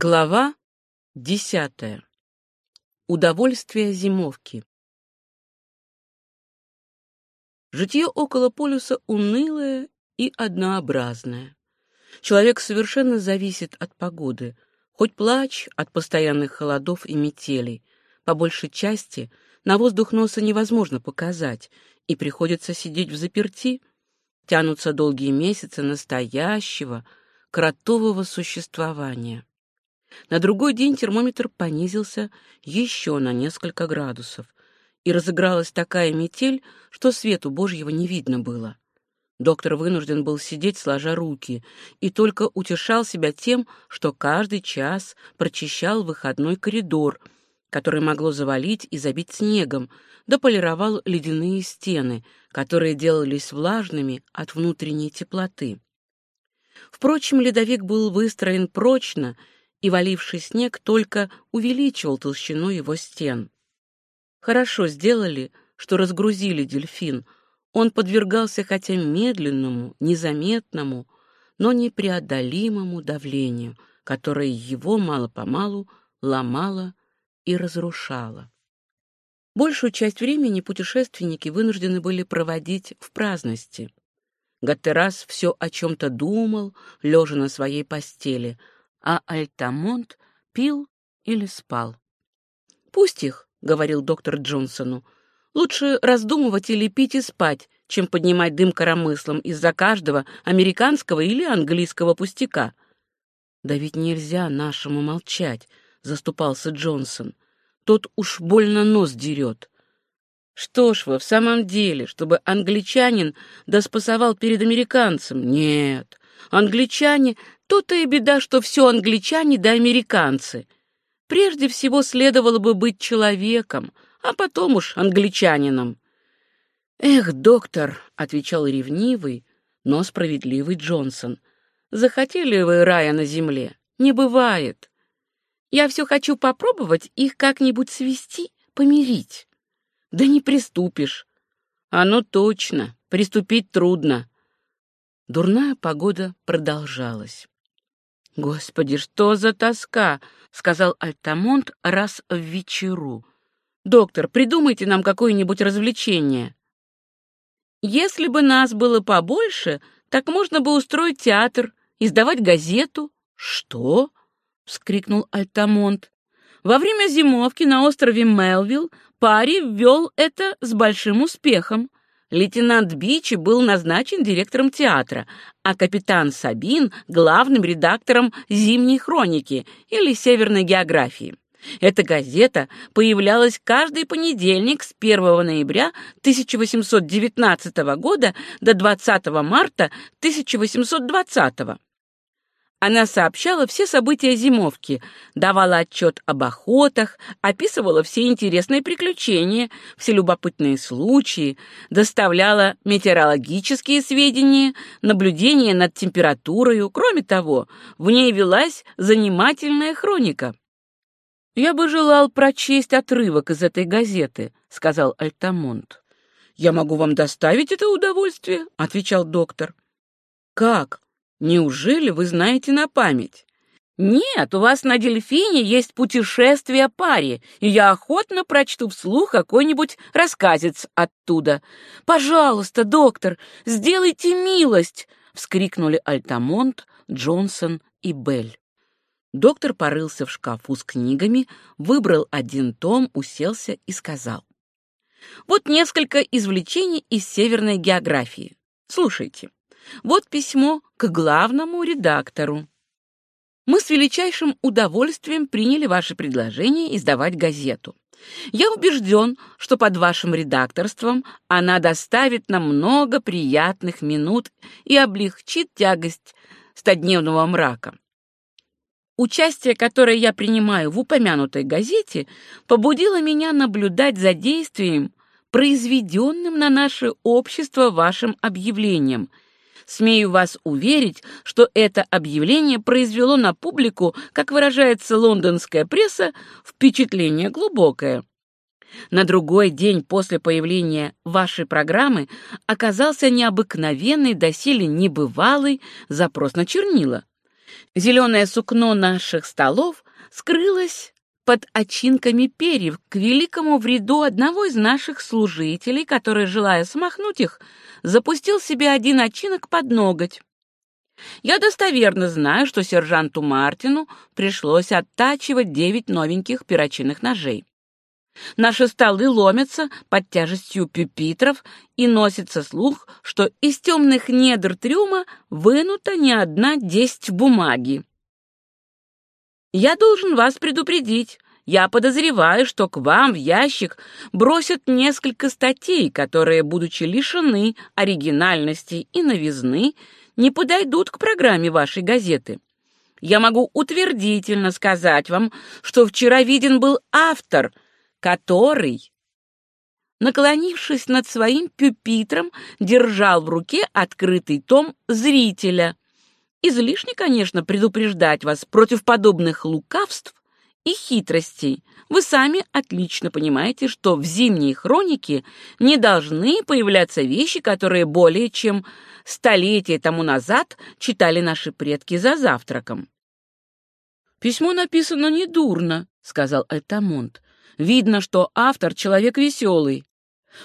Глава десятая. Удовольствие зимовки. Житье около полюса унылое и однообразное. Человек совершенно зависит от погоды, хоть плачь от постоянных холодов и метелей. По большей части на воздух носа невозможно показать, и приходится сидеть в заперти. Тянутся долгие месяцы настоящего, кротового существования. На другой день термометр понизился еще на несколько градусов, и разыгралась такая метель, что свету Божьего не видно было. Доктор вынужден был сидеть, сложа руки, и только утешал себя тем, что каждый час прочищал выходной коридор, который могло завалить и забить снегом, да полировал ледяные стены, которые делались влажными от внутренней теплоты. Впрочем, ледовик был выстроен прочно, и валивший снег только увеличивал толщину его стен. Хорошо сделали, что разгрузили дельфин. Он подвергался хотя медленному, незаметному, но непреодолимому давлению, которое его мало-помалу ломало и разрушало. Большую часть времени путешественники вынуждены были проводить в праздности. Гаттерас все о чем-то думал, лежа на своей постели — а Альтамонт пил или спал. «Пусть их», — говорил доктор Джонсону, — «лучше раздумывать или пить и спать, чем поднимать дым коромыслом из-за каждого американского или английского пустяка». «Да ведь нельзя нашему молчать», — заступался Джонсон. «Тот уж больно нос дерет». «Что ж вы, в самом деле, чтобы англичанин доспасовал перед американцем? Нет, англичане то-то и беда, что все англичане да американцы. Прежде всего следовало бы быть человеком, а потом уж англичанином. «Эх, доктор», — отвечал ревнивый, но справедливый Джонсон, «захотели вы рая на земле? Не бывает. Я все хочу попробовать их как-нибудь свести, помирить. Да не приступишь. Оно точно, приступить трудно». Дурная погода продолжалась. «Господи, что за тоска!» — сказал Альтамонт раз в вечеру. «Доктор, придумайте нам какое-нибудь развлечение». «Если бы нас было побольше, так можно бы устроить театр, издавать газету». «Что?» — вскрикнул Альтамонт. «Во время зимовки на острове Мелвилл Пари ввел это с большим успехом. Лейтенант Бичи был назначен директором театра, а капитан Сабин — главным редактором «Зимней хроники» или «Северной географии». Эта газета появлялась каждый понедельник с 1 ноября 1819 года до 20 марта 1820 года. Она сообщала все события зимовки, давала отчет об охотах, описывала все интересные приключения, все любопытные случаи, доставляла метеорологические сведения, наблюдения над температурой. Кроме того, в ней велась занимательная хроника. «Я бы желал прочесть отрывок из этой газеты», — сказал Альтамонт. «Я могу вам доставить это удовольствие», — отвечал доктор. «Как?» Неужели вы знаете на память? Нет, у вас на дельфине есть путешествие паре, и я охотно прочту вслух какой-нибудь рассказец оттуда. Пожалуйста, доктор, сделайте милость, вскрикнули Альтамонт, Джонсон и Белль. Доктор порылся в шкафу с книгами, выбрал один том, уселся и сказал. Вот несколько извлечений из северной географии. Слушайте. Вот письмо к главному редактору. Мы с величайшим удовольствием приняли ваше предложение издавать газету. Я убежден, что под вашим редакторством она доставит нам много приятных минут и облегчит тягость стодневного мрака. Участие, которое я принимаю в упомянутой газете, побудило меня наблюдать за действием, произведенным на наше общество вашим объявлением – Смею вас уверить, что это объявление произвело на публику, как выражается лондонская пресса, впечатление глубокое. На другой день после появления вашей программы оказался необыкновенный, доселе небывалый запрос на чернила. Зеленое сукно наших столов скрылось под очинками перьев к великому вреду одного из наших служителей, который, желая смахнуть их, запустил себе один очинок под ноготь. Я достоверно знаю, что сержанту Мартину пришлось оттачивать девять новеньких перочинных ножей. Наши столы ломятся под тяжестью пюпитров, и носится слух, что из темных недр трюма вынута не одна десять бумаги. Я должен вас предупредить. Я подозреваю, что к вам в ящик бросят несколько статей, которые, будучи лишены оригинальности и новизны, не подойдут к программе вашей газеты. Я могу утвердительно сказать вам, что вчера виден был автор, который, наклонившись над своим пюпитром, держал в руке открытый том зрителя. Излишне, конечно, предупреждать вас против подобных лукавств и хитростей. Вы сами отлично понимаете, что в зимней хронике не должны появляться вещи, которые более чем столетия тому назад читали наши предки за завтраком. «Письмо написано недурно», — сказал Альтамонт. «Видно, что автор — человек веселый».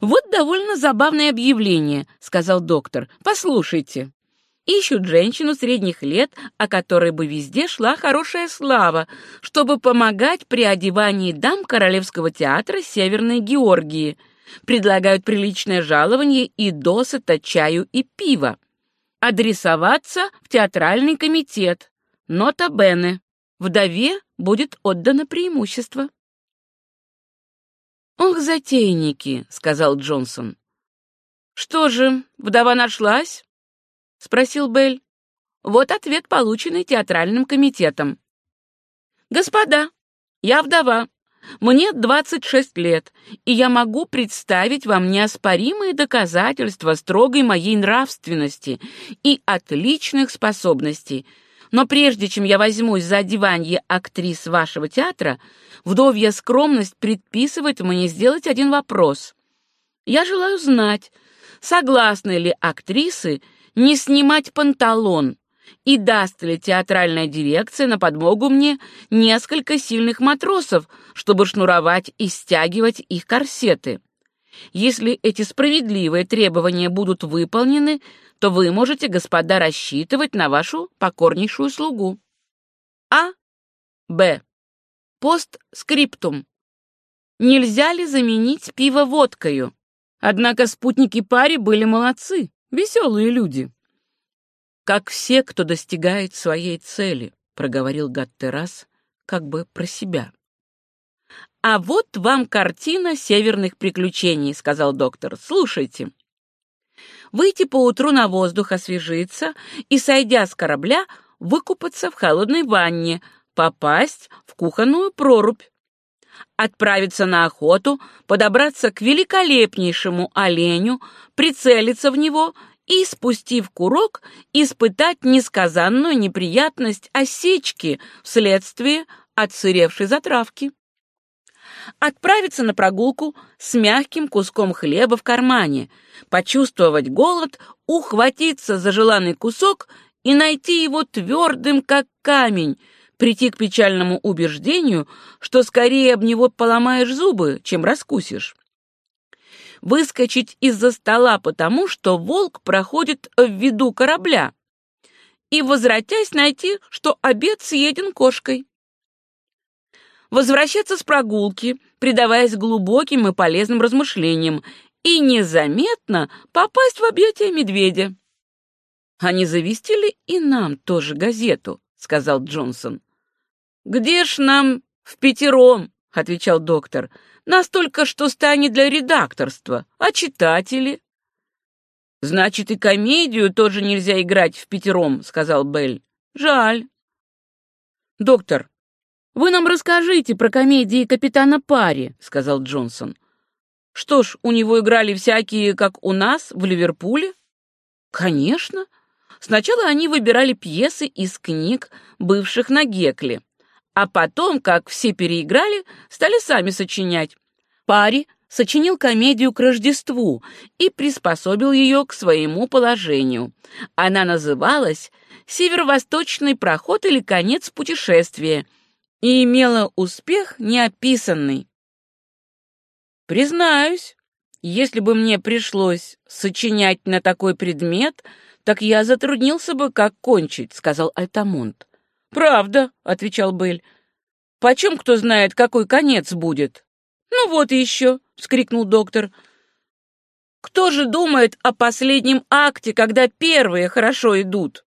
«Вот довольно забавное объявление», — сказал доктор. «Послушайте». Ищут женщину средних лет, о которой бы везде шла хорошая слава, чтобы помогать при одевании дам Королевского театра Северной Георгии — предлагают приличное жалование и досыта чаю и пива. Адресоваться в театральный комитет. Нота Бене. Вдове будет отдано преимущество. «Ох, затейники!» — сказал Джонсон. «Что же, вдова нашлась?» — спросил Белль. «Вот ответ, полученный театральным комитетом. Господа, я вдова, мне 26 лет, и я могу представить вам неоспоримые доказательства строгой моей нравственности и отличных способностей. Но прежде чем я возьмусь за одевание актрис вашего театра, вдовья скромность предписывает мне сделать один вопрос. Я желаю знать, согласны ли актрисы не снимать панталон и даст ли театральная дирекция на подмогу мне несколько сильных матросов, чтобы шнуровать и стягивать их корсеты. Если эти справедливые требования будут выполнены, то вы можете, господа, рассчитывать на вашу покорнейшую слугу. А. Б. Постскриптум. Нельзя ли заменить пиво водкою? Однако спутники пари были молодцы, веселые люди как все, кто достигает своей цели», — проговорил Гаттерас как бы про себя. «А вот вам картина северных приключений», — сказал доктор. «Слушайте. Выйти поутру на воздух, освежиться и, сойдя с корабля, выкупаться в холодной ванне, попасть в кухонную прорубь, отправиться на охоту, подобраться к великолепнейшему оленю, прицелиться в него и, спустив курок, испытать несказанную неприятность осечки вследствие отсыревшей затравки. Отправиться на прогулку с мягким куском хлеба в кармане, почувствовать голод, ухватиться за желанный кусок и найти его твердым, как камень, прийти к печальному убеждению, что скорее об него поломаешь зубы, чем раскусишь выскочить из-за стола потому, что волк проходит в виду корабля, и, возвратясь, найти, что обед съеден кошкой. Возвращаться с прогулки, предаваясь глубоким и полезным размышлениям, и незаметно попасть в объятия медведя. «А не завести ли и нам тоже газету?» — сказал Джонсон. «Где ж нам в пятером?» — отвечал доктор. Настолько, что станет для редакторства. А читатели? Значит, и комедию тоже нельзя играть в пятером, сказал Белль. Жаль. Доктор, вы нам расскажите про комедии капитана Пари, сказал Джонсон. Что ж, у него играли всякие, как у нас, в Ливерпуле? Конечно. Сначала они выбирали пьесы из книг, бывших на Гекле. А потом, как все переиграли, стали сами сочинять. Пари сочинил комедию к Рождеству и приспособил ее к своему положению. Она называлась «Северо-восточный проход или конец путешествия» и имела успех неописанный. Признаюсь, если бы мне пришлось сочинять на такой предмет, так я затруднился бы, как кончить, — сказал Альтамонт. «Правда», — отвечал Бель. «Почем кто знает, какой конец будет?» «Ну вот еще», — вскрикнул доктор. «Кто же думает о последнем акте, когда первые хорошо идут?»